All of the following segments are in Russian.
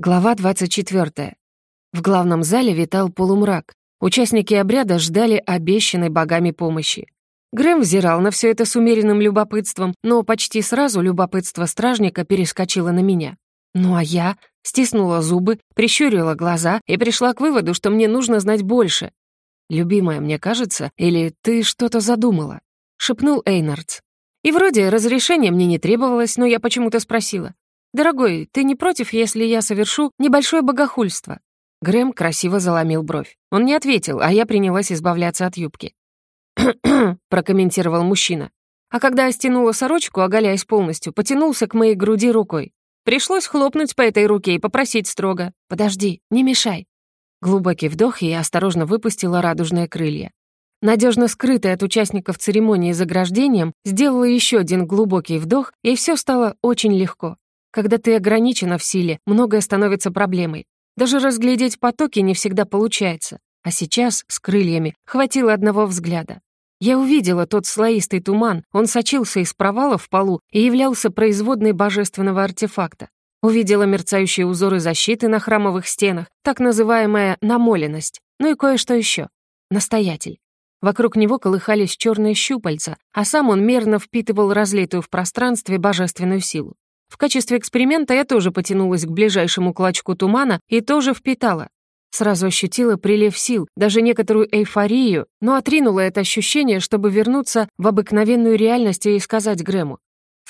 Глава 24. В главном зале витал полумрак. Участники обряда ждали обещанной богами помощи. Грэм взирал на все это с умеренным любопытством, но почти сразу любопытство стражника перескочило на меня. Ну а я стиснула зубы, прищурила глаза и пришла к выводу, что мне нужно знать больше. «Любимая, мне кажется, или ты что-то задумала?» — шепнул Эйнардс. И вроде разрешения мне не требовалось, но я почему-то спросила. «Дорогой, ты не против, если я совершу небольшое богохульство?» Грэм красиво заломил бровь. Он не ответил, а я принялась избавляться от юбки. прокомментировал мужчина. А когда я стянула сорочку, оголяясь полностью, потянулся к моей груди рукой. Пришлось хлопнуть по этой руке и попросить строго. «Подожди, не мешай». Глубокий вдох, и я осторожно выпустила радужные крылья. Надежно скрытая от участников церемонии заграждением, сделала еще один глубокий вдох, и все стало очень легко. Когда ты ограничена в силе, многое становится проблемой. Даже разглядеть потоки не всегда получается. А сейчас с крыльями хватило одного взгляда. Я увидела тот слоистый туман, он сочился из провала в полу и являлся производной божественного артефакта. Увидела мерцающие узоры защиты на храмовых стенах, так называемая намоленность, ну и кое-что еще. Настоятель. Вокруг него колыхались черные щупальца, а сам он мерно впитывал разлитую в пространстве божественную силу. В качестве эксперимента я тоже потянулась к ближайшему клочку тумана и тоже впитала. Сразу ощутила прилив сил, даже некоторую эйфорию, но отринула это ощущение, чтобы вернуться в обыкновенную реальность и сказать Грэму.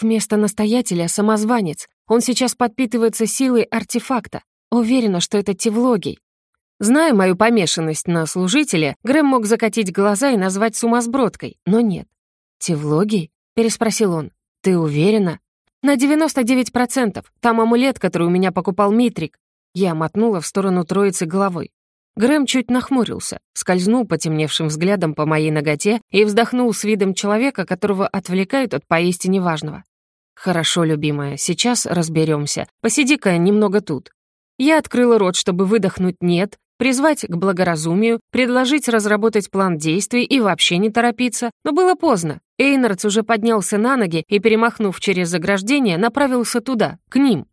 Вместо настоятеля — самозванец. Он сейчас подпитывается силой артефакта. Уверена, что это Тевлогий. Зная мою помешанность на служителя, Грэм мог закатить глаза и назвать сумасбродкой, но нет. «Тевлогий?» — переспросил он. «Ты уверена?» На 99%. Там амулет, который у меня покупал Митрик. Я мотнула в сторону троицы головой. Грэм чуть нахмурился, скользнул потемневшим взглядом по моей ноготе и вздохнул с видом человека, которого отвлекают от поистине важного. «Хорошо, любимая, сейчас разберемся. Посиди-ка немного тут». Я открыла рот, чтобы выдохнуть «нет», призвать к благоразумию, предложить разработать план действий и вообще не торопиться, но было поздно. Эйнардс уже поднялся на ноги и, перемахнув через заграждение, направился туда, к ним.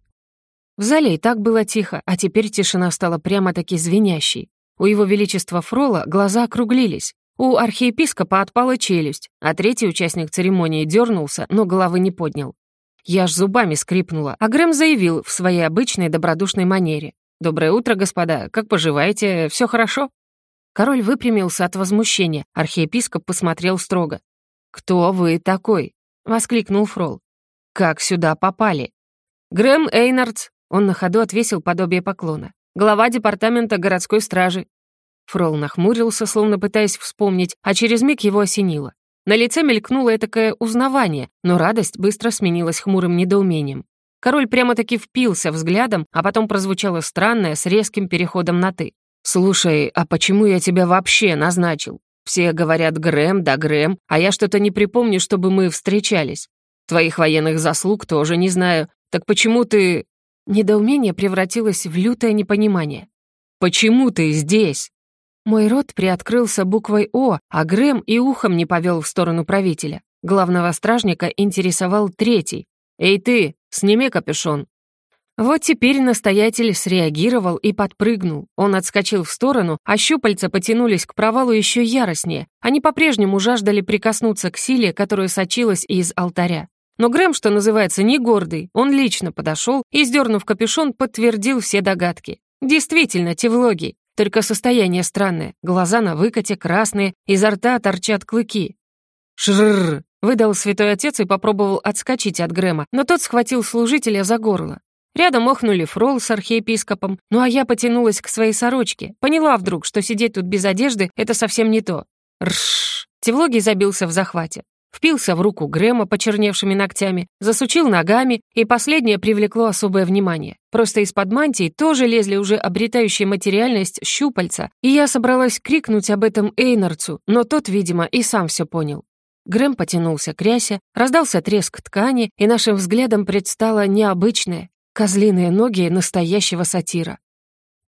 В зале и так было тихо, а теперь тишина стала прямо-таки звенящей. У его величества Фрола глаза округлились. У архиепископа отпала челюсть, а третий участник церемонии дернулся, но головы не поднял. Я ж зубами скрипнула, а Грэм заявил в своей обычной добродушной манере. «Доброе утро, господа. Как поживаете? Все хорошо?» Король выпрямился от возмущения. Архиепископ посмотрел строго. «Кто вы такой?» — воскликнул Фрол. «Как сюда попали?» «Грэм Эйнардс!» — он на ходу отвесил подобие поклона. «Глава департамента городской стражи». Фрол нахмурился, словно пытаясь вспомнить, а через миг его осенило. На лице мелькнуло этакое узнавание, но радость быстро сменилась хмурым недоумением. Король прямо-таки впился взглядом, а потом прозвучало странное с резким переходом на «ты». «Слушай, а почему я тебя вообще назначил? Все говорят Грэм, да Грэм, а я что-то не припомню, чтобы мы встречались. Твоих военных заслуг тоже не знаю. Так почему ты...» Недоумение превратилось в лютое непонимание. «Почему ты здесь?» Мой рот приоткрылся буквой «О», а Грэм и ухом не повел в сторону правителя. Главного стражника интересовал третий. «Эй ты, Сними капюшон». Вот теперь настоятель среагировал и подпрыгнул. Он отскочил в сторону, а щупальца потянулись к провалу еще яростнее. Они по-прежнему жаждали прикоснуться к силе, которая сочилась из алтаря. Но Грэм, что называется, не гордый. Он лично подошел и, сдернув капюшон, подтвердил все догадки. Действительно, тевлогий. Только состояние странное. Глаза на выкате красные, изо рта торчат клыки. Шрррр! Выдал святой отец и попробовал отскочить от Грэма, но тот схватил служителя за горло. Рядом охнули фрол с архиепископом, ну а я потянулась к своей сорочке. Поняла вдруг, что сидеть тут без одежды — это совсем не то. Рш! Тевлогий забился в захвате. Впился в руку Грэма почерневшими ногтями, засучил ногами, и последнее привлекло особое внимание. Просто из-под мантии тоже лезли уже обретающие материальность щупальца, и я собралась крикнуть об этом Эйнарцу, но тот, видимо, и сам все понял. Грэм потянулся к рясе, раздался треск ткани, и нашим взглядом предстало необычное — козлиные ноги настоящего сатира.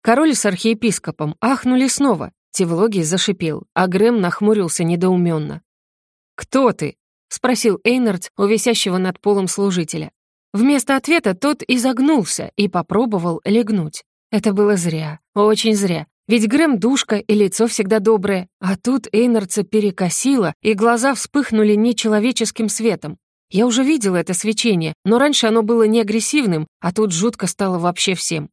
Король с архиепископом ахнули снова, Тевлогий зашипел, а Грэм нахмурился недоуменно. «Кто ты?» — спросил Эйнард у висящего над полом служителя. Вместо ответа тот изогнулся и попробовал легнуть. Это было зря, очень зря. Ведь Грэм душка и лицо всегда доброе, а тут Эйнарца перекосило, и глаза вспыхнули нечеловеческим светом. Я уже видела это свечение, но раньше оно было не агрессивным, а тут жутко стало вообще всем.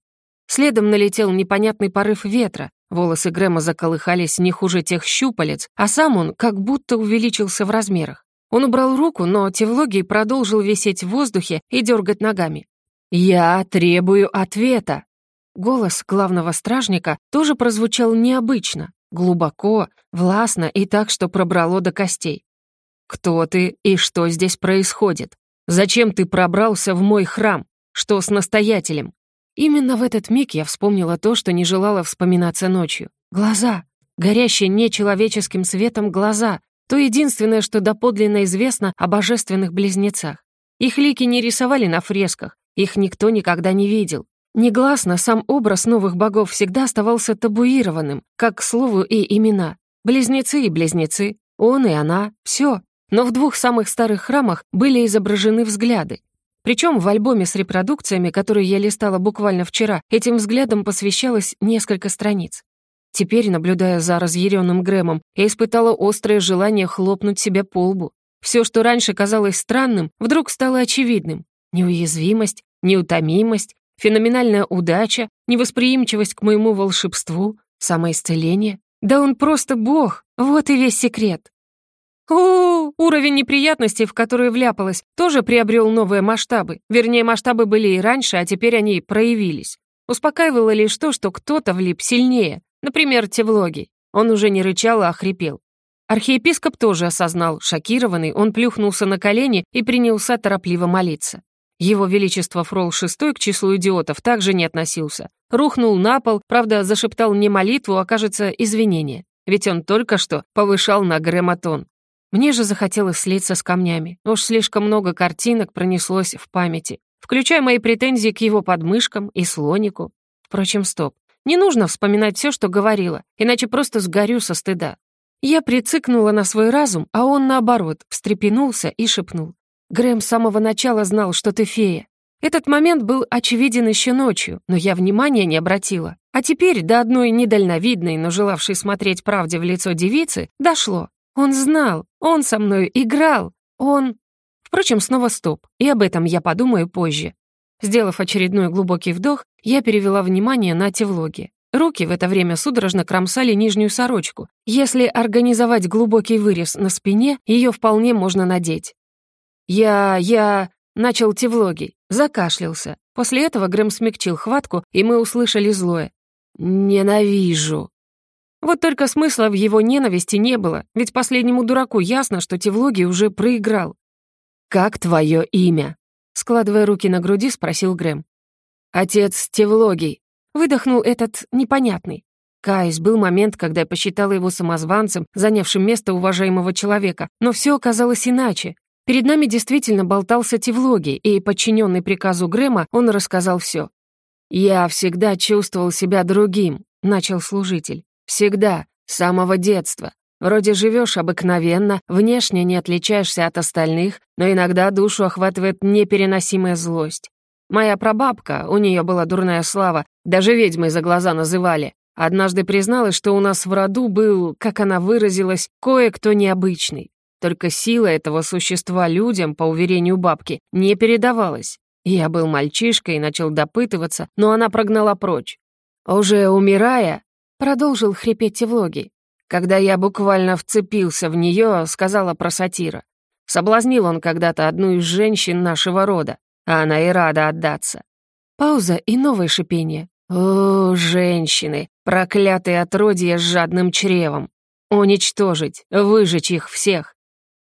Следом налетел непонятный порыв ветра, волосы Грэма заколыхались не хуже тех щупалец, а сам он как будто увеличился в размерах. Он убрал руку, но Тевлогий продолжил висеть в воздухе и дергать ногами. «Я требую ответа!» Голос главного стражника тоже прозвучал необычно, глубоко, властно и так, что пробрало до костей. «Кто ты и что здесь происходит? Зачем ты пробрался в мой храм? Что с настоятелем?» Именно в этот миг я вспомнила то, что не желала вспоминаться ночью. Глаза, горящие нечеловеческим светом глаза, то единственное, что доподлинно известно о божественных близнецах. Их лики не рисовали на фресках, их никто никогда не видел. Негласно сам образ новых богов всегда оставался табуированным, как к слову и имена. Близнецы и близнецы, он и она, все. Но в двух самых старых храмах были изображены взгляды. Причем в альбоме с репродукциями, который я листала буквально вчера, этим взглядом посвящалось несколько страниц. Теперь, наблюдая за разъяренным Грэмом, я испытала острое желание хлопнуть себя по лбу. Все, что раньше казалось странным, вдруг стало очевидным. Неуязвимость, неутомимость, Феноменальная удача, невосприимчивость к моему волшебству, самоисцеление. Да он просто бог, вот и весь секрет. У, уровень неприятностей, в которые вляпалась, тоже приобрел новые масштабы. Вернее, масштабы были и раньше, а теперь они проявились. Успокаивало лишь то, что кто-то влип сильнее, например, Тевлогий. Он уже не рычал, а хрипел. Архиепископ тоже осознал, шокированный, он плюхнулся на колени и принялся торопливо молиться. Его Величество Фрол VI к числу идиотов также не относился. Рухнул на пол, правда, зашептал не молитву, а, кажется, извинение. Ведь он только что повышал на грематон. Мне же захотелось слиться с камнями. Уж слишком много картинок пронеслось в памяти, включая мои претензии к его подмышкам и слонику. Впрочем, стоп. Не нужно вспоминать все, что говорила, иначе просто сгорю со стыда. Я прицикнула на свой разум, а он, наоборот, встрепенулся и шепнул. Грэм с самого начала знал, что ты фея. Этот момент был очевиден еще ночью, но я внимания не обратила. А теперь до одной недальновидной, но желавшей смотреть правде в лицо девицы, дошло. Он знал, он со мной играл, он... Впрочем, снова стоп, и об этом я подумаю позже. Сделав очередной глубокий вдох, я перевела внимание на тевлоги. Руки в это время судорожно кромсали нижнюю сорочку. Если организовать глубокий вырез на спине, ее вполне можно надеть. Я... я...» Начал Тевлоги, Закашлялся. После этого Грэм смягчил хватку, и мы услышали злое. «Ненавижу». Вот только смысла в его ненависти не было, ведь последнему дураку ясно, что Тевлоги уже проиграл. «Как твое имя?» Складывая руки на груди, спросил Грэм. «Отец Тевлоги. — выдохнул этот непонятный. Каюсь, был момент, когда я посчитала его самозванцем, занявшим место уважаемого человека, но все оказалось иначе. Перед нами действительно болтался Тевлоги, и, подчиненный приказу Грэма, он рассказал все. «Я всегда чувствовал себя другим», — начал служитель. «Всегда, с самого детства. Вроде живешь обыкновенно, внешне не отличаешься от остальных, но иногда душу охватывает непереносимая злость. Моя прабабка, у нее была дурная слава, даже ведьмой за глаза называли, однажды призналась, что у нас в роду был, как она выразилась, кое-кто необычный. Только сила этого существа людям, по уверению бабки, не передавалась. Я был мальчишкой и начал допытываться, но она прогнала прочь. Уже умирая, продолжил хрипеть Евлогий. Когда я буквально вцепился в нее, сказала про сатира. Соблазнил он когда-то одну из женщин нашего рода, а она и рада отдаться. Пауза и новое шипение. О, женщины, проклятые отродья с жадным чревом. Уничтожить, выжечь их всех,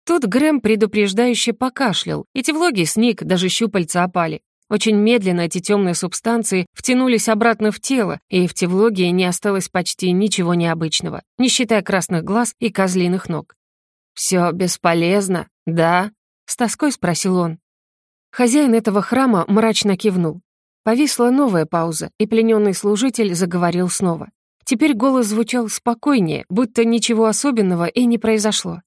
Тут Грэм предупреждающе покашлял, и тевлоги сник, даже щупальца опали. Очень медленно эти темные субстанции втянулись обратно в тело, и в тевлогии не осталось почти ничего необычного, не считая красных глаз и козлиных ног. «Все бесполезно, да?» — с тоской спросил он. Хозяин этого храма мрачно кивнул. Повисла новая пауза, и плененный служитель заговорил снова. Теперь голос звучал спокойнее, будто ничего особенного и не произошло.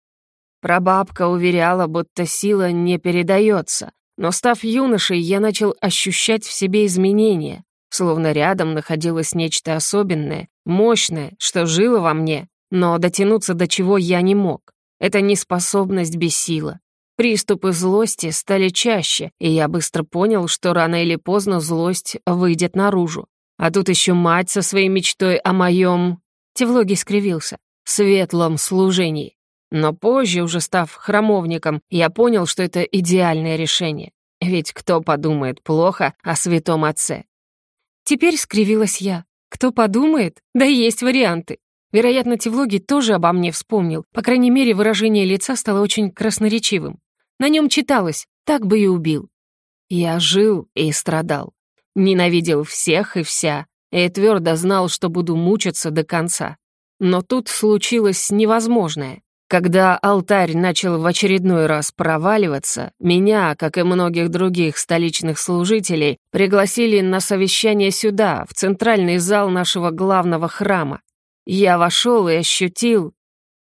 Прабабка уверяла, будто сила не передается, но, став юношей, я начал ощущать в себе изменения, словно рядом находилось нечто особенное, мощное, что жило во мне, но дотянуться до чего я не мог. Это неспособность бессила. Приступы злости стали чаще, и я быстро понял, что рано или поздно злость выйдет наружу. А тут еще мать со своей мечтой о моем... Тевлоги скривился. Светлом служении. Но позже, уже став храмовником, я понял, что это идеальное решение. Ведь кто подумает плохо о святом отце? Теперь скривилась я. Кто подумает? Да есть варианты. Вероятно, Тевлоги тоже обо мне вспомнил. По крайней мере, выражение лица стало очень красноречивым. На нем читалось «так бы и убил». Я жил и страдал. Ненавидел всех и вся. И твердо знал, что буду мучиться до конца. Но тут случилось невозможное. Когда алтарь начал в очередной раз проваливаться, меня, как и многих других столичных служителей, пригласили на совещание сюда, в центральный зал нашего главного храма. Я вошел и ощутил...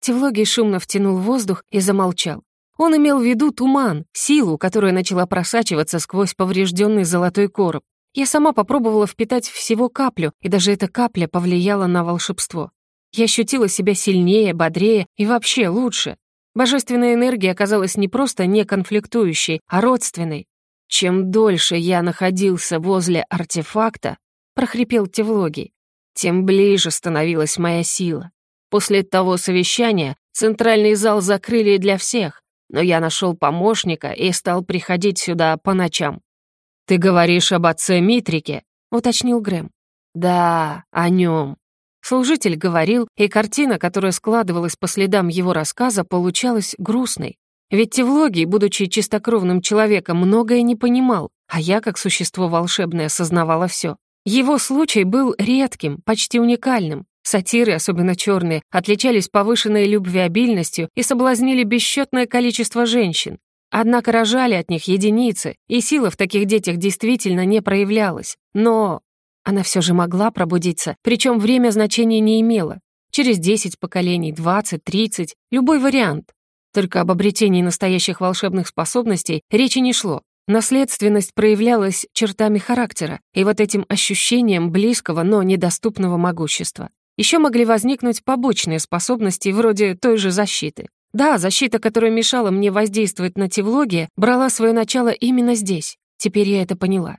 Тевлогий шумно втянул воздух и замолчал. Он имел в виду туман, силу, которая начала просачиваться сквозь поврежденный золотой короб. Я сама попробовала впитать всего каплю, и даже эта капля повлияла на волшебство. Я ощутила себя сильнее, бодрее и вообще лучше. Божественная энергия оказалась не просто не конфликтующей, а родственной. Чем дольше я находился возле артефакта, прохрипел Тевлогий, тем ближе становилась моя сила. После того совещания центральный зал закрыли для всех, но я нашел помощника и стал приходить сюда по ночам. «Ты говоришь об отце Митрике?» — уточнил Грэм. «Да, о нем. Служитель говорил, и картина, которая складывалась по следам его рассказа, получалась грустной. Ведь Тевлогий, будучи чистокровным человеком, многое не понимал, а я, как существо волшебное, осознавала все. Его случай был редким, почти уникальным. Сатиры, особенно черные, отличались повышенной любвеобильностью и соблазнили бесчетное количество женщин. Однако рожали от них единицы, и сила в таких детях действительно не проявлялась. Но она все же могла пробудиться, причем время значения не имело. Через 10 поколений, 20, 30, любой вариант. Только об обретении настоящих волшебных способностей речи не шло. Наследственность проявлялась чертами характера и вот этим ощущением близкого, но недоступного могущества. Еще могли возникнуть побочные способности вроде той же защиты. Да, защита, которая мешала мне воздействовать на Тевлоги, брала свое начало именно здесь. Теперь я это поняла.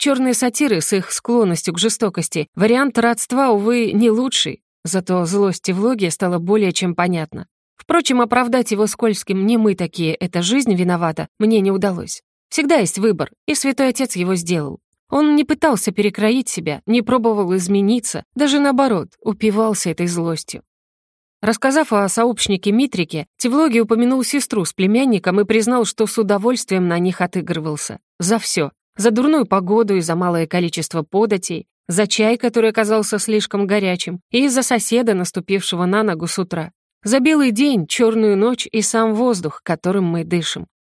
Черные сатиры с их склонностью к жестокости — вариант родства, увы, не лучший. Зато злости и влоги стало более чем понятно. Впрочем, оправдать его скользким «не мы такие, это жизнь виновата» мне не удалось. Всегда есть выбор, и Святой Отец его сделал. Он не пытался перекроить себя, не пробовал измениться, даже наоборот, упивался этой злостью. Рассказав о сообщнике Митрике, Тевлоги упомянул сестру с племянником и признал, что с удовольствием на них отыгрывался. За все, за дурную погоду и за малое количество податей, за чай, который оказался слишком горячим, и за соседа, наступившего на ногу с утра. За белый день, черную ночь и сам воздух, которым мы дышим.